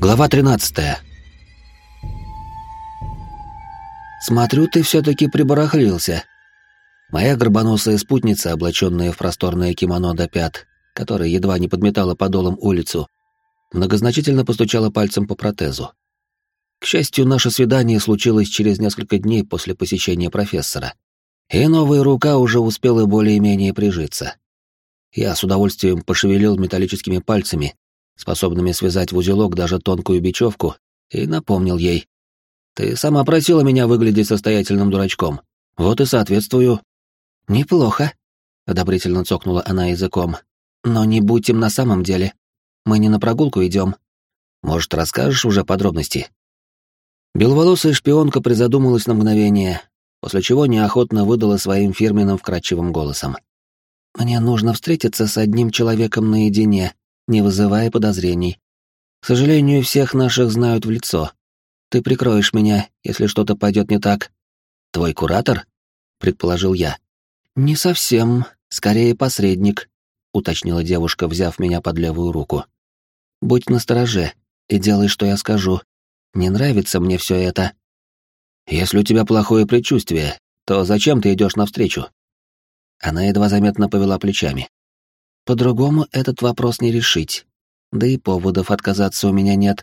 Глава 13. Смотрю, ты все-таки прибарахлился. Моя горбоносая спутница, облаченная в просторное кимоно до пят, которая едва не подметала подолом улицу, многозначительно постучала пальцем по протезу. К счастью, наше свидание случилось через несколько дней после посещения профессора, и новая рука уже успела более-менее прижиться. Я с удовольствием пошевелил металлическими пальцами, способными связать в узелок даже тонкую бечевку, и напомнил ей. «Ты сама просила меня выглядеть состоятельным дурачком. Вот и соответствую». «Неплохо», — одобрительно цокнула она языком. «Но не будь им на самом деле. Мы не на прогулку идем. Может, расскажешь уже подробности?» Беловолосая шпионка призадумалась на мгновение, после чего неохотно выдала своим фирменным вкрадчивым голосом. «Мне нужно встретиться с одним человеком наедине, не вызывая подозрений. К сожалению, всех наших знают в лицо. Ты прикроешь меня, если что-то пойдет не так. Твой куратор? предположил я. Не совсем, скорее посредник, уточнила девушка, взяв меня под левую руку. Будь настороже и делай, что я скажу. Не нравится мне все это. Если у тебя плохое предчувствие, то зачем ты идешь навстречу? Она едва заметно повела плечами. По-другому этот вопрос не решить. Да и поводов отказаться у меня нет.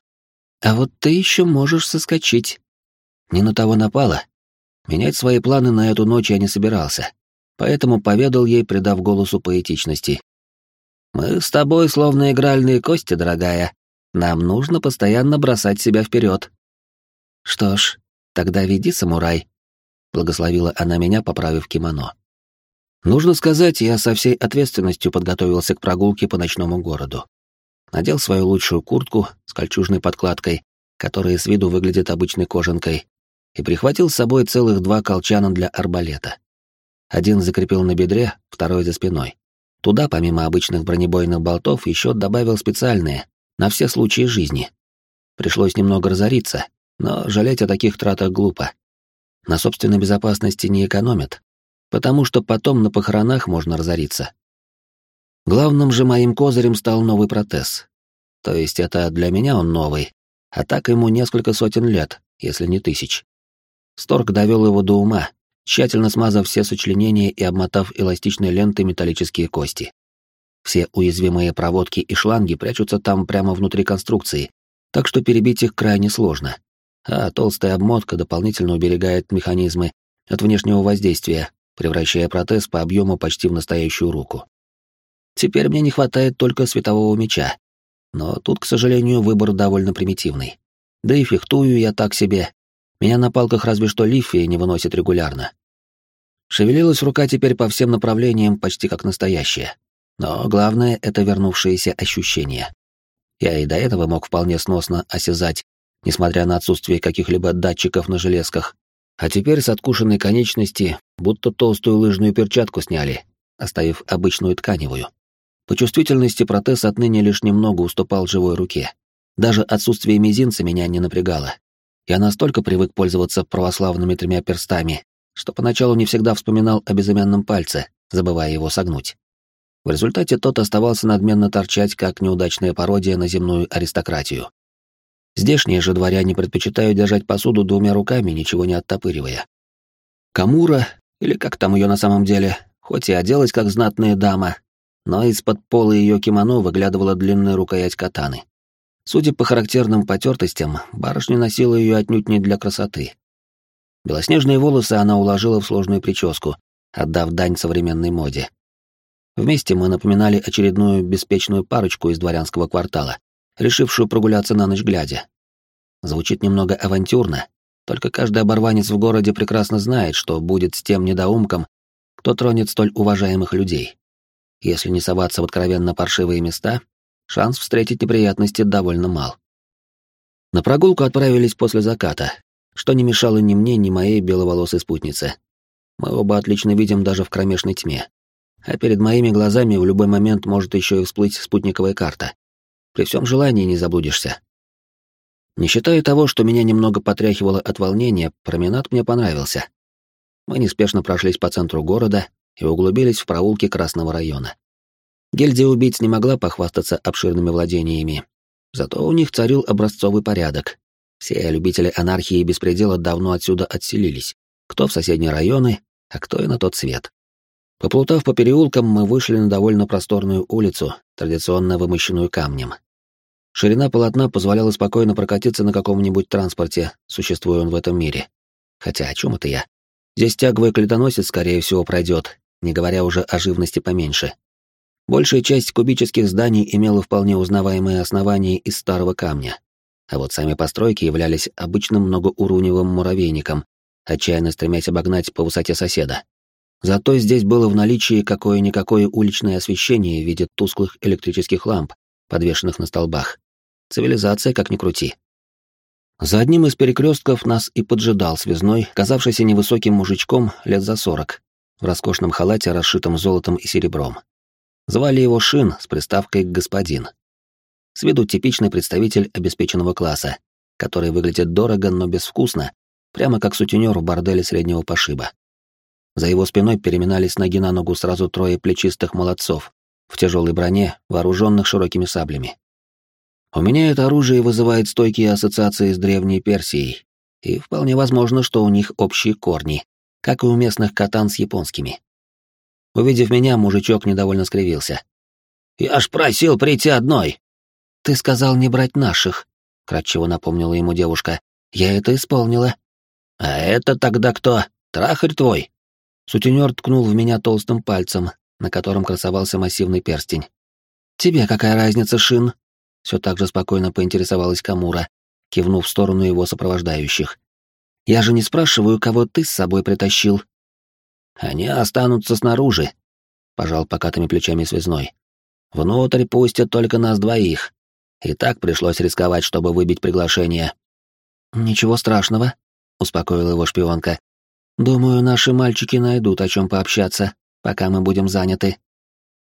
А вот ты еще можешь соскочить. Не на того напала. Менять свои планы на эту ночь я не собирался. Поэтому поведал ей, придав голосу поэтичности. «Мы с тобой словно игральные кости, дорогая. Нам нужно постоянно бросать себя вперед. «Что ж, тогда веди, самурай», — благословила она меня, поправив кимоно. Нужно сказать, я со всей ответственностью подготовился к прогулке по ночному городу. Надел свою лучшую куртку с кольчужной подкладкой, которая с виду выглядит обычной кожанкой, и прихватил с собой целых два колчана для арбалета. Один закрепил на бедре, второй за спиной. Туда, помимо обычных бронебойных болтов, еще добавил специальные, на все случаи жизни. Пришлось немного разориться, но жалеть о таких тратах глупо. На собственной безопасности не экономят, потому что потом на похоронах можно разориться. Главным же моим козырем стал новый протез. То есть это для меня он новый, а так ему несколько сотен лет, если не тысяч. Сторг довел его до ума, тщательно смазав все сочленения и обмотав эластичной лентой металлические кости. Все уязвимые проводки и шланги прячутся там прямо внутри конструкции, так что перебить их крайне сложно. А толстая обмотка дополнительно уберегает механизмы от внешнего воздействия, превращая протез по объему почти в настоящую руку. Теперь мне не хватает только светового меча, но тут, к сожалению, выбор довольно примитивный. Да и фехтую я так себе. Меня на палках разве что лифия не выносит регулярно. Шевелилась рука теперь по всем направлениям почти как настоящая. Но главное — это вернувшиеся ощущения. Я и до этого мог вполне сносно осязать, несмотря на отсутствие каких-либо датчиков на железках, а теперь с откушенной конечности будто толстую лыжную перчатку сняли, оставив обычную тканевую. По чувствительности протез отныне лишь немного уступал живой руке. Даже отсутствие мизинца меня не напрягало. Я настолько привык пользоваться православными тремя перстами, что поначалу не всегда вспоминал о безымянном пальце, забывая его согнуть. В результате тот оставался надменно торчать, как неудачная пародия на земную аристократию. Здешние же дворяне предпочитают держать посуду двумя руками, ничего не оттопыривая. Камура, или как там ее на самом деле, хоть и оделась как знатная дама, но из-под пола ее кимоно выглядывала длинная рукоять катаны. Судя по характерным потертостям, барышня носила ее отнюдь не для красоты. Белоснежные волосы она уложила в сложную прическу, отдав дань современной моде. Вместе мы напоминали очередную беспечную парочку из дворянского квартала, решившую прогуляться на ночь глядя. Звучит немного авантюрно, только каждый оборванец в городе прекрасно знает, что будет с тем недоумком, кто тронет столь уважаемых людей. Если не соваться в откровенно паршивые места, шанс встретить неприятности довольно мал. На прогулку отправились после заката, что не мешало ни мне, ни моей беловолосой спутнице. Мы оба отлично видим даже в кромешной тьме. А перед моими глазами в любой момент может еще и всплыть спутниковая карта. При всем желании не заблудишься. Не считая того, что меня немного потряхивало от волнения, променад мне понравился. Мы неспешно прошлись по центру города и углубились в проулки Красного района. Гильдия убийц не могла похвастаться обширными владениями, Зато у них царил образцовый порядок. Все любители анархии и беспредела давно отсюда отселились. Кто в соседние районы, а кто и на тот свет. Поплутав по переулкам, мы вышли на довольно просторную улицу, традиционно вымощенную камнем. Ширина полотна позволяла спокойно прокатиться на каком-нибудь транспорте, существуя он в этом мире. Хотя о чем это я? Здесь тяговый клетоносец, скорее всего, пройдет, не говоря уже о живности поменьше. Большая часть кубических зданий имела вполне узнаваемые основания из старого камня. А вот сами постройки являлись обычным многоуровневым муравейником, отчаянно стремясь обогнать по высоте соседа. Зато здесь было в наличии какое-никакое уличное освещение в виде тусклых электрических ламп, подвешенных на столбах. Цивилизация, как ни крути. За одним из перекрестков нас и поджидал связной, казавшийся невысоким мужичком лет за сорок, в роскошном халате, расшитом золотом и серебром. Звали его Шин с приставкой «господин». С виду типичный представитель обеспеченного класса, который выглядит дорого, но безвкусно, прямо как сутенер в борделе среднего пошиба. За его спиной переминались ноги на ногу сразу трое плечистых молодцов в тяжелой броне, вооруженных широкими саблями. У меня это оружие вызывает стойкие ассоциации с древней Персией, и вполне возможно, что у них общие корни, как и у местных катан с японскими. Увидев меня, мужичок недовольно скривился. «Я ж просил прийти одной!» «Ты сказал не брать наших», — кратчево напомнила ему девушка. «Я это исполнила». «А это тогда кто? Трахарь твой?» Сутенер ткнул в меня толстым пальцем, на котором красовался массивный перстень. «Тебе какая разница, Шин?» Все так же спокойно поинтересовалась Камура, кивнув в сторону его сопровождающих. «Я же не спрашиваю, кого ты с собой притащил». «Они останутся снаружи», — пожал покатыми плечами связной. «Внутрь пустят только нас двоих. И так пришлось рисковать, чтобы выбить приглашение». «Ничего страшного», — успокоила его шпионка. «Думаю, наши мальчики найдут, о чем пообщаться, пока мы будем заняты».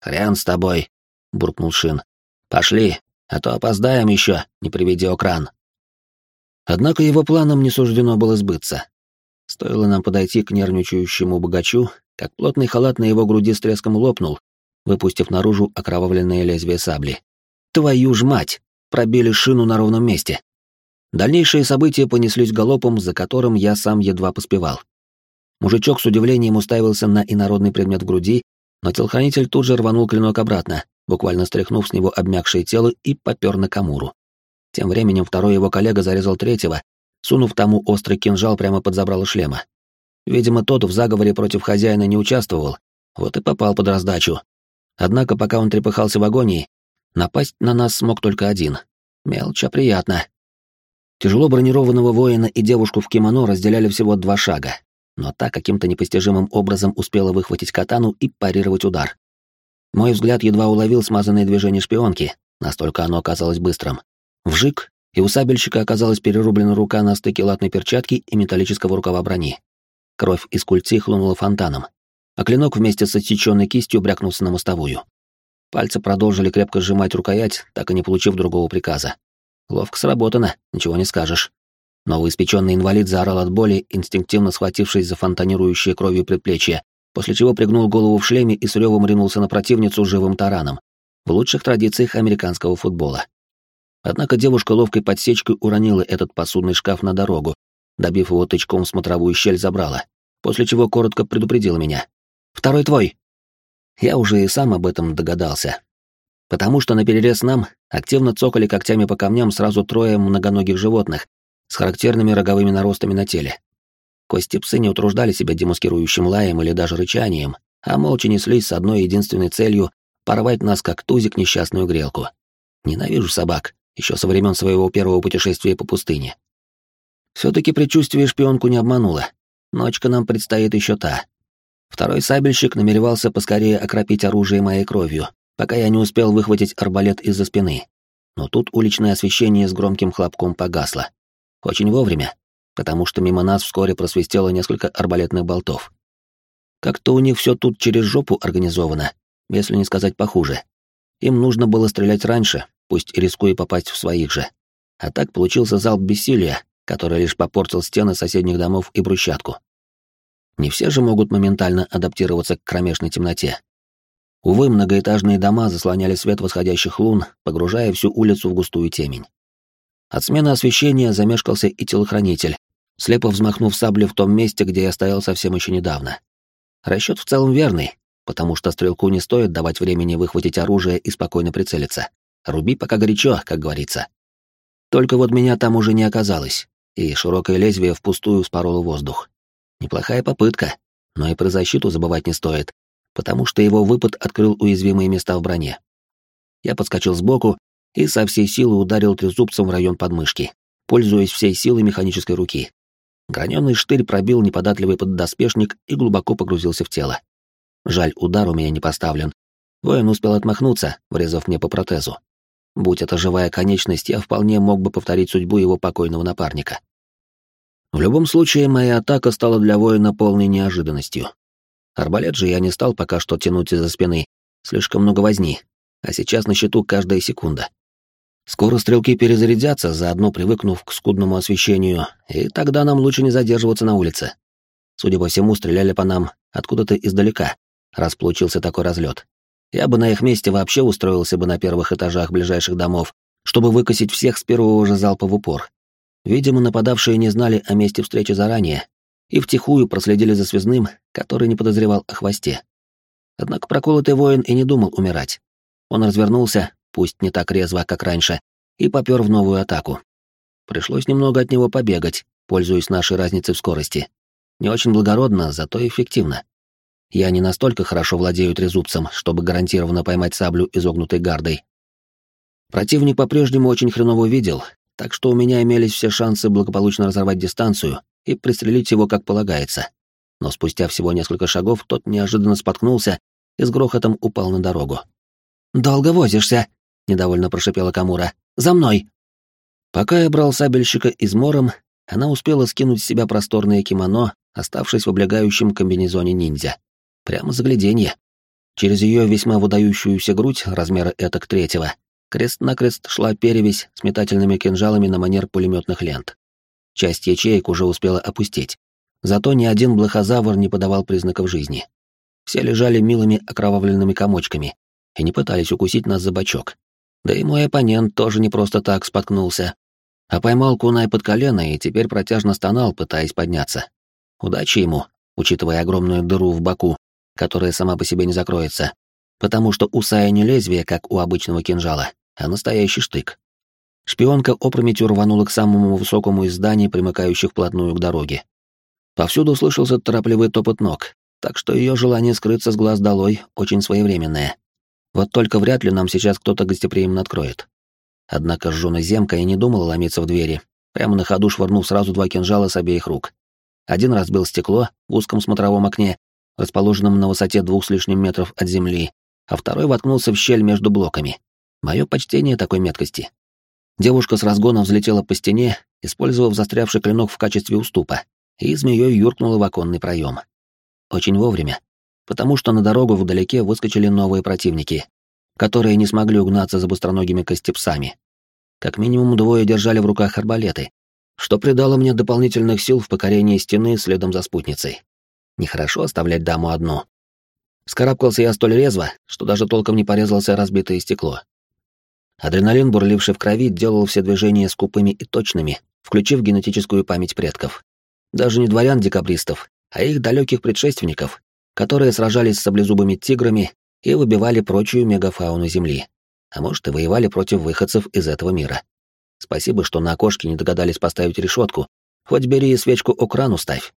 «Хрен с тобой», — буркнул Шин. «Пошли, а то опоздаем еще, не приведи окран». Однако его планам не суждено было сбыться. Стоило нам подойти к нервничающему богачу, как плотный халат на его груди с треском лопнул, выпустив наружу окровавленное лезвие сабли. «Твою ж мать!» Пробили шину на ровном месте. Дальнейшие события понеслись галопом, за которым я сам едва поспевал. Мужичок с удивлением уставился на инородный предмет в груди, но телохранитель тут же рванул клинок обратно, буквально стряхнув с него обмякшее тело и попер на Камуру. Тем временем второй его коллега зарезал третьего, сунув тому острый кинжал прямо под забрало шлема. Видимо, тот в заговоре против хозяина не участвовал, вот и попал под раздачу. Однако, пока он трепыхался в агонии, напасть на нас смог только один. Мелочь, приятно. Тяжело бронированного воина и девушку в кимоно разделяли всего два шага, но та каким-то непостижимым образом успела выхватить катану и парировать удар. Мой взгляд едва уловил смазанное движение шпионки, настолько оно оказалось быстрым. Вжик, и у сабельщика оказалась перерублена рука на стыке латной перчатки и металлического рукава брони. Кровь из культи хлынула фонтаном, а клинок вместе с отсеченной кистью брякнулся на мостовую. Пальцы продолжили крепко сжимать рукоять, так и не получив другого приказа. Ловко сработано, ничего не скажешь. Новоиспеченный инвалид заорал от боли, инстинктивно схватившись за фонтанирующее кровью предплечье, после чего пригнул голову в шлеме и с ревом ринулся на противницу живым тараном, в лучших традициях американского футбола. Однако девушка ловкой подсечкой уронила этот посудный шкаф на дорогу, добив его тычком в смотровую щель забрала, после чего коротко предупредила меня. «Второй твой!» Я уже и сам об этом догадался. Потому что на перерез нам активно цокали когтями по камням сразу трое многоногих животных, с характерными роговыми наростами на теле. Кости псы не утруждали себя демаскирующим лаем или даже рычанием, а молча неслись с одной единственной целью — порвать нас как тузик несчастную грелку. Ненавижу собак, еще со времен своего первого путешествия по пустыне. Все-таки предчувствие шпионку не обмануло. Ночка нам предстоит еще та. Второй сабельщик намеревался поскорее окропить оружие моей кровью, пока я не успел выхватить арбалет из-за спины. Но тут уличное освещение с громким хлопком погасло. Очень вовремя, потому что мимо нас вскоре просвистело несколько арбалетных болтов. Как-то у них все тут через жопу организовано, если не сказать похуже. Им нужно было стрелять раньше, пусть и рискуя попасть в своих же. А так получился залп бессилия, который лишь попортил стены соседних домов и брусчатку. Не все же могут моментально адаптироваться к кромешной темноте. Увы, многоэтажные дома заслоняли свет восходящих лун, погружая всю улицу в густую темень. От смены освещения замешкался и телохранитель, слепо взмахнув саблей в том месте, где я стоял совсем еще недавно. Расчет в целом верный, потому что стрелку не стоит давать времени выхватить оружие и спокойно прицелиться. Руби пока горячо, как говорится. Только вот меня там уже не оказалось, и широкое лезвие впустую спороло воздух. Неплохая попытка, но и про защиту забывать не стоит, потому что его выпад открыл уязвимые места в броне. Я подскочил сбоку и со всей силы ударил трезубцем в район подмышки, пользуясь всей силой механической руки. Граненый штырь пробил неподатливый поддоспешник и глубоко погрузился в тело. Жаль, удар у меня не поставлен. Воин успел отмахнуться, врезав мне по протезу. Будь это живая конечность, я вполне мог бы повторить судьбу его покойного напарника. В любом случае, моя атака стала для воина полной неожиданностью. Арбалет же я не стал пока что тянуть из-за спины, слишком много возни, а сейчас на счету каждая секунда. Скоро стрелки перезарядятся, заодно привыкнув к скудному освещению, и тогда нам лучше не задерживаться на улице. Судя по всему, стреляли по нам откуда-то издалека, раз получился такой разлет. Я бы на их месте вообще устроился бы на первых этажах ближайших домов, чтобы выкосить всех с первого же залпа в упор. Видимо, нападавшие не знали о месте встречи заранее и втихую проследили за связным, который не подозревал о хвосте. Однако проколотый воин и не думал умирать. Он развернулся, пусть не так резво, как раньше, и попер в новую атаку. Пришлось немного от него побегать, пользуясь нашей разницей в скорости. Не очень благородно, зато эффективно. Я не настолько хорошо владею трезубцем, чтобы гарантированно поймать саблю изогнутой гардой. Противник по-прежнему очень хреново видел, так что у меня имелись все шансы благополучно разорвать дистанцию и пристрелить его как полагается. Но спустя всего несколько шагов тот неожиданно споткнулся и с грохотом упал на дорогу. «Долго возишься», — недовольно прошипела Камура. «За мной!» Пока я брал сабельщика измором, она успела скинуть с себя просторное кимоно, оставшись в облегающем комбинезоне ниндзя. Прямо загляденье. Через ее весьма выдающуюся грудь размера этак третьего крест-накрест шла перевесь с метательными кинжалами на манер пулеметных лент. Часть ячеек уже успела опустить. Зато ни один блохозавр не подавал признаков жизни. Все лежали милыми окровавленными комочками и не пытались укусить нас за бочок. Да и мой оппонент тоже не просто так споткнулся, а поймал кунай под колено и теперь протяжно стонал, пытаясь подняться. Удачи ему, учитывая огромную дыру в боку, которая сама по себе не закроется, потому что у Сая не лезвие, как у обычного кинжала, а настоящий штык. Шпионка опрометью рванула к самому высокому из зданий, примыкающих вплотную к дороге. Повсюду слышался торопливый топот ног, так что ее желание скрыться с глаз долой очень своевременное. Вот только вряд ли нам сейчас кто-то гостеприимно откроет. Однако жжёная земка и не думала ломиться в двери, прямо на ходу швырнув сразу два кинжала с обеих рук. Один разбил стекло в узком смотровом окне, расположенном на высоте двух с лишним метров от земли, а второй воткнулся в щель между блоками. Мое почтение такой меткости. Девушка с разгона взлетела по стене, использовав застрявший клинок в качестве уступа, и змеей юркнула в оконный проем. Очень вовремя, потому что на дорогу вдалеке выскочили новые противники, которые не смогли угнаться за быстроногими костепсами. Как минимум двое держали в руках арбалеты, что придало мне дополнительных сил в покорении стены следом за спутницей. Нехорошо оставлять даму одну. Скарабкался я столь резво, что даже толком не порезался разбитое стекло. Адреналин, бурливший в крови, делал все движения скупыми и точными, включив генетическую память предков. Даже не дворян-декабристов, а их далеких предшественников, которые сражались с саблезубыми тиграми и выбивали прочую мегафауну Земли. А может, и воевали против выходцев из этого мира. Спасибо, что на окошке не догадались поставить решетку, хоть бери и свечку у крану ставь.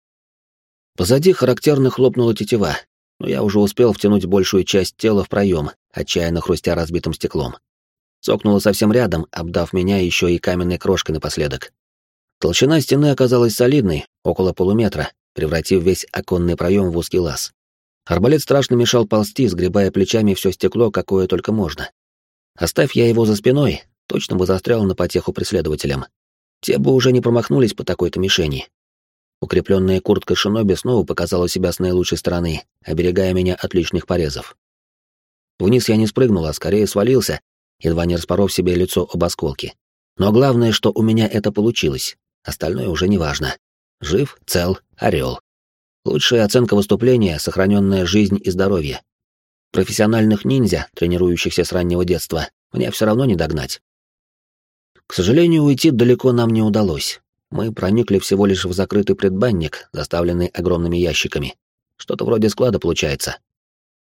Позади характерно хлопнула тетива, но я уже успел втянуть большую часть тела в проем, отчаянно хрустя разбитым стеклом. Цокнула совсем рядом, обдав меня еще и каменной крошкой напоследок. Толщина стены оказалась солидной, около полуметра, превратив весь оконный проем в узкий лаз. Арбалет страшно мешал ползти, сгребая плечами все стекло, какое только можно. Оставь я его за спиной, точно бы застрял на потеху преследователям. Те бы уже не промахнулись по такой-то мишени. Укрепленная куртка шиноби снова показала себя с наилучшей стороны, оберегая меня от лишних порезов. Вниз я не спрыгнул, а скорее свалился, едва не распоров себе лицо об осколки. Но главное, что у меня это получилось. Остальное уже не важно. Жив, цел, орел. Лучшая оценка выступления — сохраненная жизнь и здоровье. Профессиональных ниндзя, тренирующихся с раннего детства, мне все равно не догнать. К сожалению, уйти далеко нам не удалось. Мы проникли всего лишь в закрытый предбанник, заставленный огромными ящиками. Что-то вроде склада получается.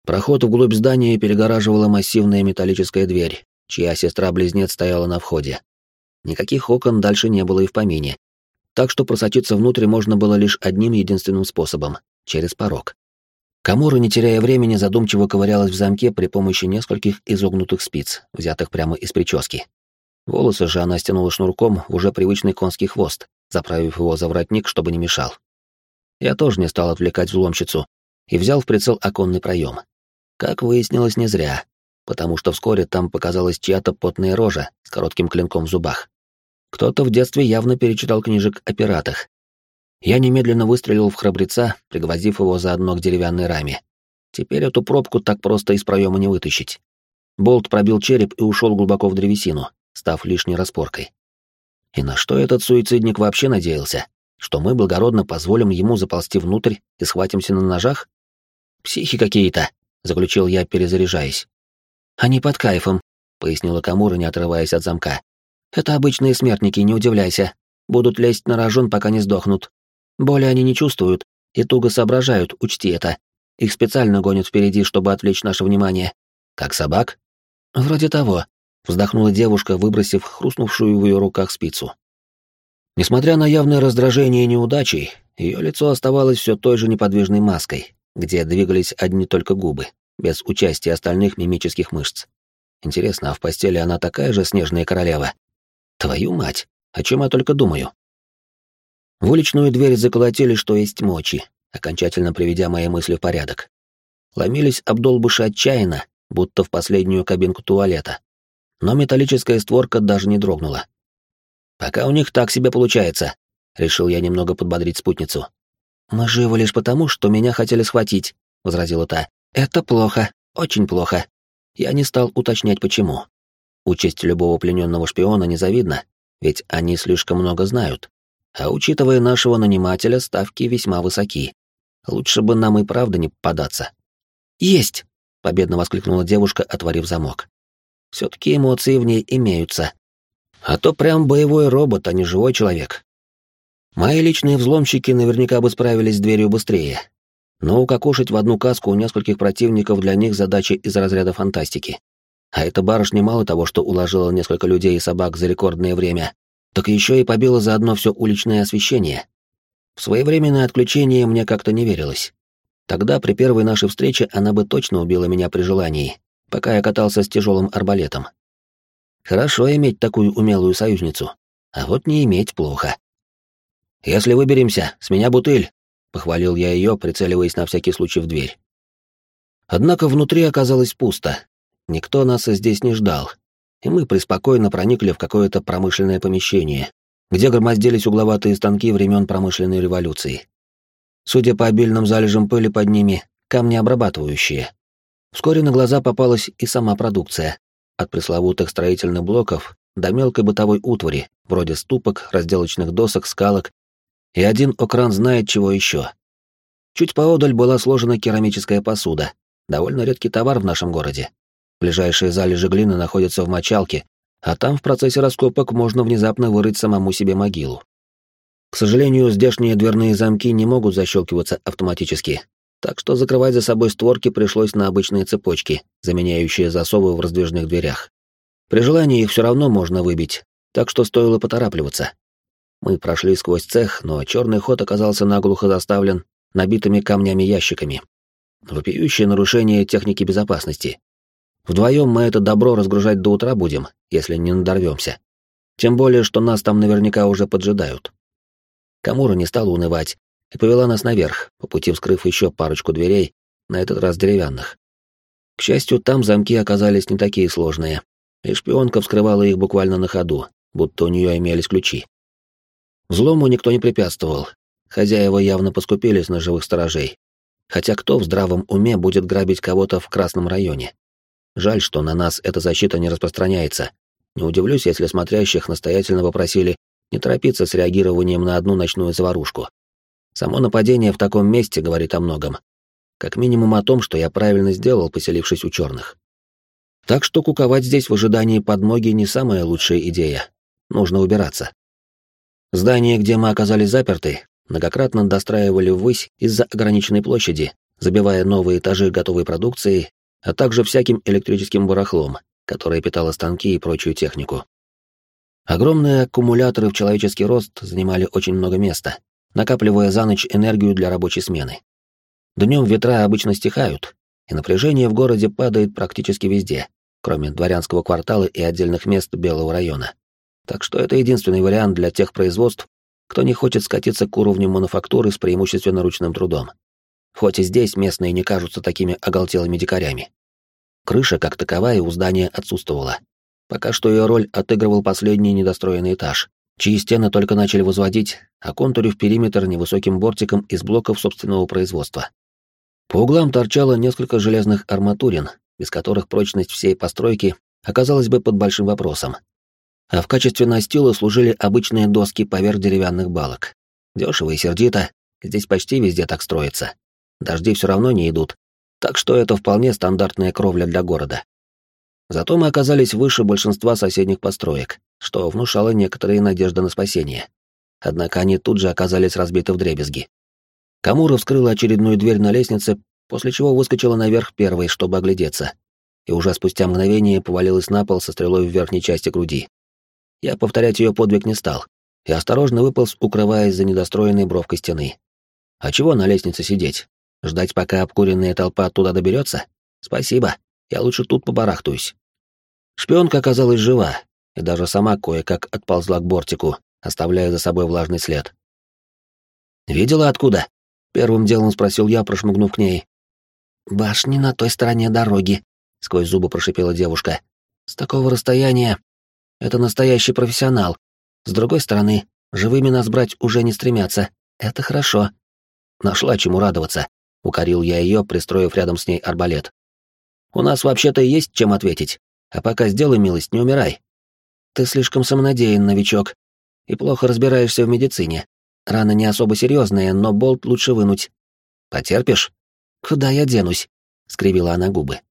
Проход вглубь здания перегораживала массивная металлическая дверь, чья сестра-близнец стояла на входе. Никаких окон дальше не было и в помине. Так что просочиться внутрь можно было лишь одним единственным способом — через порог. Камура, не теряя времени, задумчиво ковырялась в замке при помощи нескольких изогнутых спиц, взятых прямо из прически. Волосы же она стянула шнурком в уже привычный конский хвост, заправив его за воротник, чтобы не мешал. Я тоже не стал отвлекать взломщицу и взял в прицел оконный проем. Как выяснилось, не зря, потому что вскоре там показалась чья-то потная рожа с коротким клинком в зубах. Кто-то в детстве явно перечитал книжек о пиратах. Я немедленно выстрелил в храбреца, пригвоздив его заодно к деревянной раме. Теперь эту пробку так просто из проема не вытащить. Болт пробил череп и ушел глубоко в древесину, став лишней распоркой. И на что этот суицидник вообще надеялся? Что мы благородно позволим ему заползти внутрь и схватимся на ножах? Психи какие-то, заключил я, перезаряжаясь. Они под кайфом, пояснила Камура, не отрываясь от замка. Это обычные смертники, не удивляйся. Будут лезть на рожон, пока не сдохнут. Боли они не чувствуют и туго соображают, учти это. Их специально гонят впереди, чтобы отвлечь наше внимание. Как собак? Вроде того, вздохнула девушка, выбросив хрустнувшую в ее руках спицу. Несмотря на явное раздражение и неудачи, ее лицо оставалось все той же неподвижной маской, где двигались одни только губы, без участия остальных мимических мышц. Интересно, а в постели она такая же снежная королева? Твою мать, о чем я только думаю. В уличную дверь заколотили, что есть мочи, окончательно приведя мои мысли в порядок. Ломились обдолбыши отчаянно, будто в последнюю кабинку туалета. Но металлическая створка даже не дрогнула. «Пока у них так себе получается», — решил я немного подбодрить спутницу. «Мы живы лишь потому, что меня хотели схватить», — возразила та. «Это плохо, очень плохо». Я не стал уточнять, почему. Участь любого плененного шпиона незавидна, ведь они слишком много знают. А учитывая нашего нанимателя, ставки весьма высоки. Лучше бы нам и правда не попадаться. «Есть!» — победно воскликнула девушка, отворив замок. Все-таки эмоции в ней имеются. А то прям боевой робот, а не живой человек. Мои личные взломщики наверняка бы справились с дверью быстрее. Но укокошить в одну каску у нескольких противников для них задача из разряда фантастики. А эта барышня мало того, что уложила несколько людей и собак за рекордное время, так еще и побила заодно все уличное освещение. В своевременное отключение мне как-то не верилось. Тогда, при первой нашей встрече, она бы точно убила меня при желании, пока я катался с тяжелым арбалетом. Хорошо иметь такую умелую союзницу, а вот не иметь плохо. «Если выберемся, с меня бутыль», — похвалил я ее, прицеливаясь на всякий случай в дверь. Однако внутри оказалось пусто. Никто нас здесь не ждал, и мы преспокойно проникли в какое-то промышленное помещение, где громоздились угловатые станки времен промышленной революции. Судя по обильным залежам пыли под ними, камни обрабатывающие. Вскоре на глаза попалась и сама продукция, от пресловутых строительных блоков до мелкой бытовой утвари, вроде ступок, разделочных досок, скалок, и один окран знает чего еще. Чуть поодаль была сложена керамическая посуда, довольно редкий товар в нашем городе. Ближайшие залежи глины находятся в мочалке, а там в процессе раскопок можно внезапно вырыть самому себе могилу. К сожалению, здешние дверные замки не могут защелкиваться автоматически, так что закрывать за собой створки пришлось на обычные цепочки, заменяющие засовы в раздвижных дверях. При желании их все равно можно выбить, так что стоило поторапливаться. Мы прошли сквозь цех, но черный ход оказался наглухо заставлен набитыми камнями ящиками. Вопиющее нарушение техники безопасности. Вдвоем мы это добро разгружать до утра будем, если не надорвемся. Тем более, что нас там наверняка уже поджидают. Камура не стала унывать и повела нас наверх, по пути вскрыв еще парочку дверей, на этот раз деревянных. К счастью, там замки оказались не такие сложные, и шпионка вскрывала их буквально на ходу, будто у нее имелись ключи. Взлому никто не препятствовал, хозяева явно поскупились на живых сторожей. Хотя кто в здравом уме будет грабить кого-то в красном районе? Жаль, что на нас эта защита не распространяется. Не удивлюсь, если смотрящих настоятельно попросили не торопиться с реагированием на одну ночную заварушку. Само нападение в таком месте говорит о многом. как минимум о том, что я правильно сделал, поселившись у черных. Так что куковать здесь в ожидании подмоги не самая лучшая идея. Нужно убираться. Здание, где мы оказались заперты, многократно достраивали ввысь из-за ограниченной площади, забивая новые этажи готовой продукции, а также всяким электрическим барахлом, которое питало станки и прочую технику. Огромные аккумуляторы в человеческий рост занимали очень много места, накапливая за ночь энергию для рабочей смены. Днем ветра обычно стихают, и напряжение в городе падает практически везде, кроме дворянского квартала и отдельных мест Белого района. Так что это единственный вариант для тех производств, кто не хочет скатиться к уровню мануфактуры с преимущественно ручным трудом. Хоть и здесь местные не кажутся такими оголтелыми дикарями. Крыша, как таковая, у здания отсутствовала. Пока что ее роль отыгрывал последний недостроенный этаж, чьи стены только начали возводить, а контурив периметр невысоким бортиком из блоков собственного производства. По углам торчало несколько железных арматурин, без которых прочность всей постройки оказалась бы под большим вопросом. А в качестве настила служили обычные доски поверх деревянных балок. Дешево и сердито, здесь почти везде так строится. Дожди все равно не идут, так что это вполне стандартная кровля для города. Зато мы оказались выше большинства соседних построек, что внушало некоторые надежды на спасение. Однако они тут же оказались разбиты вдребезги. Камура вскрыла очередную дверь на лестнице, после чего выскочила наверх первой, чтобы оглядеться, и уже спустя мгновение повалилась на пол со стрелой в верхней части груди. Я повторять ее подвиг не стал, и осторожно выполз, укрываясь за недостроенной бровкой стены. А чего на лестнице сидеть? Ждать, пока обкуренная толпа туда доберется? Спасибо, я лучше тут побарахтаюсь. Шпионка оказалась жива, и даже сама кое-как отползла к бортику, оставляя за собой влажный след. «Видела откуда?» Первым делом спросил я, прошмыгнув к ней. «Башни на той стороне дороги», — сквозь зубы прошипела девушка. «С такого расстояния это настоящий профессионал. С другой стороны, живыми нас брать уже не стремятся. Это хорошо». Нашла чему радоваться. Укорил я ее, пристроив рядом с ней арбалет. «У нас вообще-то есть чем ответить. А пока сделай милость, не умирай. Ты слишком самонадеян, новичок, и плохо разбираешься в медицине. Рана не особо серьезная, но болт лучше вынуть. Потерпишь? Куда я денусь? скривила она губы.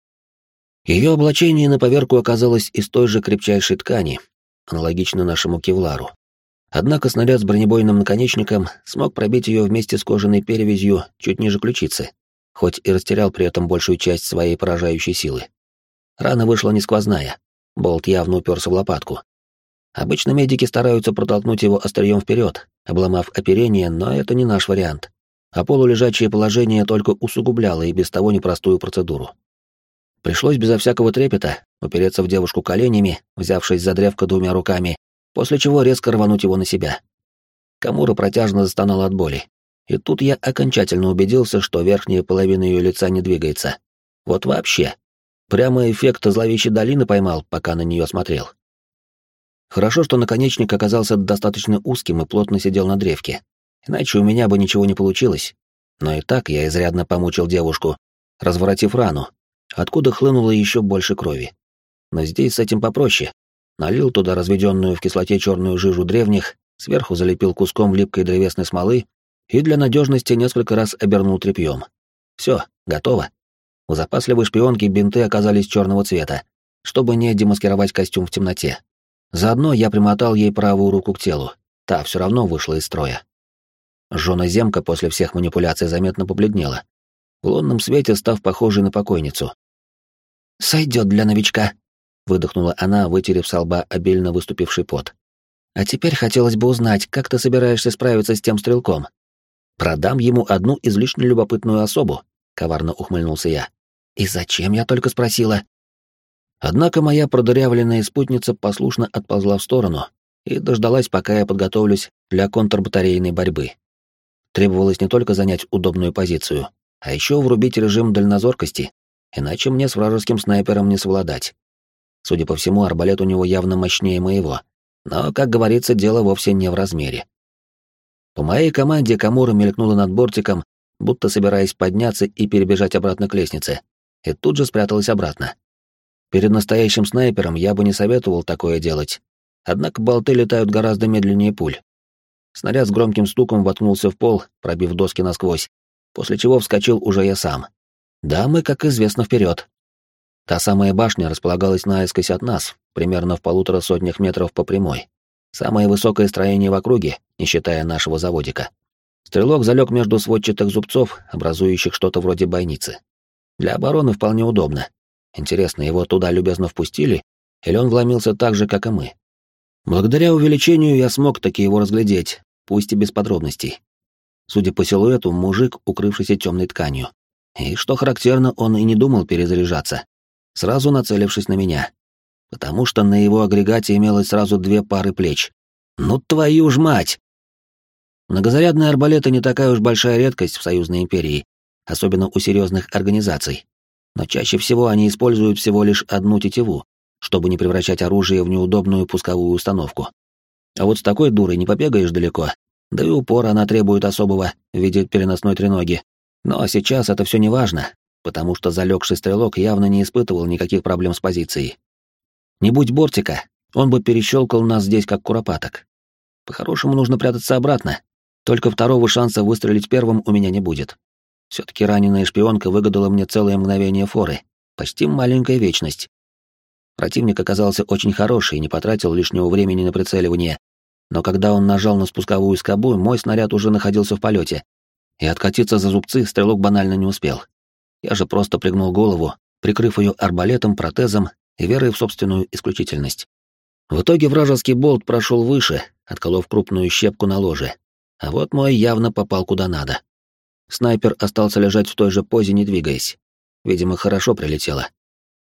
Ее облачение на поверку оказалось из той же крепчайшей ткани, аналогично нашему кевлару. Однако снаряд с бронебойным наконечником смог пробить ее вместе с кожаной перевязью чуть ниже ключицы, хоть и растерял при этом большую часть своей поражающей силы. Рана вышла не сквозная, болт явно уперся в лопатку. Обычно медики стараются протолкнуть его острием вперед, обломав оперение, но это не наш вариант. А полулежачее положение только усугубляло и без того непростую процедуру. Пришлось безо всякого трепета упереться в девушку коленями, взявшись за древко двумя руками, после чего резко рвануть его на себя. Камура протяжно застонала от боли. И тут я окончательно убедился, что верхняя половина ее лица не двигается. Вот вообще. Прямо эффект зловещей долины поймал, пока на нее смотрел. Хорошо, что наконечник оказался достаточно узким и плотно сидел на древке. Иначе у меня бы ничего не получилось. Но и так я изрядно помучил девушку, разворотив рану, откуда хлынуло еще больше крови. Но здесь с этим попроще. Налил туда разведенную в кислоте черную жижу древних, сверху залепил куском липкой древесной смолы и для надежности несколько раз обернул тряпьем. Все, готово. У запасливой шпионки бинты оказались черного цвета, чтобы не демаскировать костюм в темноте. Заодно я примотал ей правую руку к телу. Та все равно вышла из строя. Жена Земка после всех манипуляций заметно побледнела, в лунном свете став похожей на покойницу. «Сойдет для новичка», — выдохнула она, вытерев с лба обильно выступивший пот. «А теперь хотелось бы узнать, как ты собираешься справиться с тем стрелком. Продам ему одну излишне любопытную особу», — коварно ухмыльнулся я. «И зачем, я только спросила?» Однако моя продырявленная спутница послушно отползла в сторону и дождалась, пока я подготовлюсь для контрбатарейной борьбы. Требовалось не только занять удобную позицию, а еще врубить режим дальнозоркости, иначе мне с вражеским снайпером не совладать. Судя по всему, арбалет у него явно мощнее моего, но, как говорится, дело вовсе не в размере. По моей команде Камура мелькнула над бортиком, будто собираясь подняться и перебежать обратно к лестнице, и тут же спряталась обратно. Перед настоящим снайпером я бы не советовал такое делать. Однако болты летают гораздо медленнее пуль. Снаряд с громким стуком воткнулся в пол, пробив доски насквозь, после чего вскочил уже я сам, Да, мы, как известно, вперед. Та самая башня располагалась наискось от нас, примерно в полутора сотнях метров по прямой. Самое высокое строение в округе, не считая нашего заводика. Стрелок залег между сводчатых зубцов, образующих что-то вроде бойницы. Для обороны вполне удобно. Интересно, его туда любезно впустили, или он вломился так же, как и мы? Благодаря увеличению я смог таки его разглядеть, пусть и без подробностей. Судя по силуэту, мужик, укрывшийся темной тканью. И, что характерно, он и не думал перезаряжаться, сразу нацелившись на меня. Потому что на его агрегате имелось сразу две пары плеч. Ну твою ж мать! Многозарядные арбалеты не такая уж большая редкость в Союзной империи, особенно у серьезных организаций. Но чаще всего они используют всего лишь одну тетиву, чтобы не превращать оружие в неудобную пусковую установку. А вот с такой дурой не побегаешь далеко, да и упора она требует особого в виде переносной треноги. Но сейчас это все не важно, потому что залегший стрелок явно не испытывал никаких проблем с позицией. Не будь бортика, он бы перещелкал нас здесь как куропаток. По-хорошему нужно прятаться обратно, только второго шанса выстрелить первым у меня не будет. Все-таки раненая шпионка выгадала мне целое мгновение форы, почти маленькая вечность. Противник оказался очень хороший и не потратил лишнего времени на прицеливание, но когда он нажал на спусковую скобу, мой снаряд уже находился в полете, и откатиться за зубцы стрелок банально не успел. Я же просто пригнул голову, прикрыв ее арбалетом, протезом и верой в собственную исключительность. В итоге вражеский болт прошел выше, отколов крупную щепку на ложе, а вот мой явно попал куда надо. Снайпер остался лежать в той же позе, не двигаясь. Видимо, хорошо прилетело.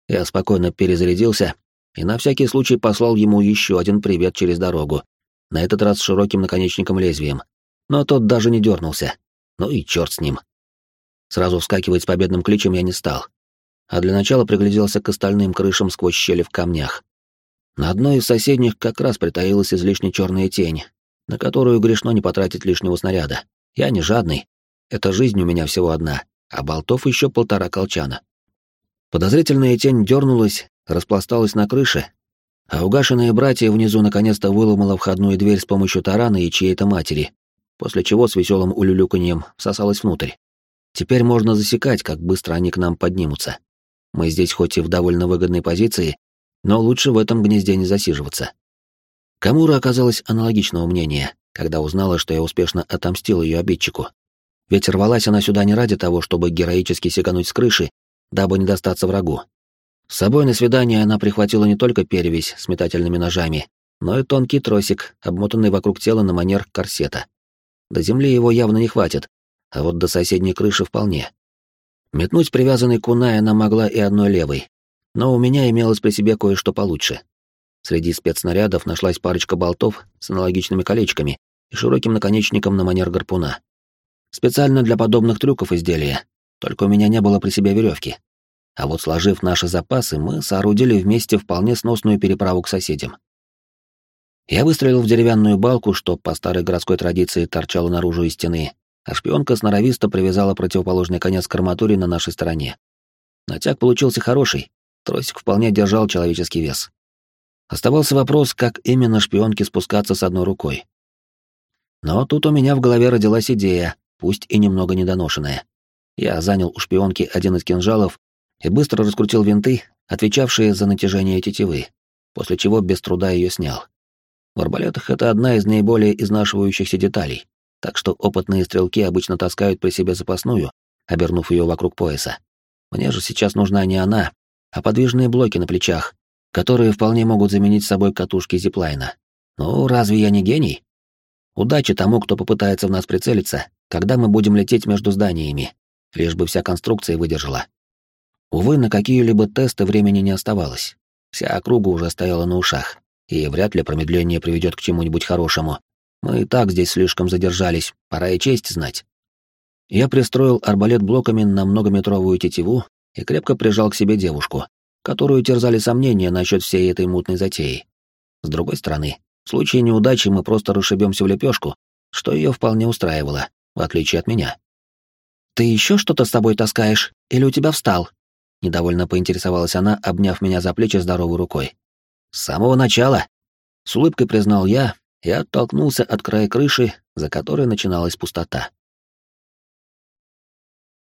Я спокойно перезарядился и на всякий случай послал ему еще один привет через дорогу, на этот раз с широким наконечником лезвием. Но тот даже не дернулся. Ну и черт с ним. Сразу вскакивать с победным кличем я не стал. А для начала пригляделся к остальным крышам сквозь щели в камнях. На одной из соседних как раз притаилась излишне черная тень, на которую грешно не потратить лишнего снаряда. Я не жадный, эта жизнь у меня всего одна, а болтов еще полтора колчана. Подозрительная тень дернулась, распласталась на крыше, а угашенные братья внизу наконец-то выломала входную дверь с помощью тарана и чьей-то матери, после чего с веселым улюлюканьем всосалась внутрь. Теперь можно засекать, как быстро они к нам поднимутся. Мы здесь хоть и в довольно выгодной позиции, но лучше в этом гнезде не засиживаться. Камура оказалась аналогичного мнения, когда узнала, что я успешно отомстил ее обидчику. Ведь рвалась она сюда не ради того, чтобы героически сигануть с крыши, дабы не достаться врагу. С собой на свидание она прихватила не только перевязь с метательными ножами, но и тонкий тросик, обмотанный вокруг тела на манер корсета. До земли его явно не хватит, а вот до соседней крыши вполне. Метнуть привязанный кунай она могла и одной левой, но у меня имелось при себе кое-что получше. Среди спецснарядов нашлась парочка болтов с аналогичными колечками и широким наконечником на манер гарпуна. Специально для подобных трюков изделия, только у меня не было при себе веревки. А вот сложив наши запасы, мы соорудили вместе вполне сносную переправу к соседям. Я выстрелил в деревянную балку, что по старой городской традиции торчала наружу из стены, а шпионка сноровисто привязала противоположный конец к арматуре на нашей стороне. Натяг получился хороший, тросик вполне держал человеческий вес. Оставался вопрос, как именно шпионке спускаться с одной рукой. Но тут у меня в голове родилась идея, пусть и немного недоношенная. Я занял у шпионки один из кинжалов и быстро раскрутил винты, отвечавшие за натяжение тетивы, после чего без труда ее снял. В арбалетах это одна из наиболее изнашивающихся деталей, так что опытные стрелки обычно таскают при себе запасную, обернув ее вокруг пояса. Мне же сейчас нужна не она, а подвижные блоки на плечах, которые вполне могут заменить собой катушки зиплайна. Ну, разве я не гений? Удачи тому, кто попытается в нас прицелиться, когда мы будем лететь между зданиями, лишь бы вся конструкция выдержала. Увы, на какие-либо тесты времени не оставалось. Вся округа уже стояла на ушах, и вряд ли промедление приведет к чему-нибудь хорошему. Мы и так здесь слишком задержались, пора и честь знать. Я пристроил арбалет блоками на многометровую тетиву и крепко прижал к себе девушку, которую терзали сомнения насчет всей этой мутной затеи. С другой стороны, в случае неудачи мы просто расшибемся в лепешку, что ее вполне устраивало в отличие от меня. «Ты еще что-то с собой таскаешь? Или у тебя встал?» Недовольно поинтересовалась она, обняв меня за плечи здоровой рукой. «С самого начала!» С улыбкой признал я и оттолкнулся от края крыши, за которой начиналась пустота.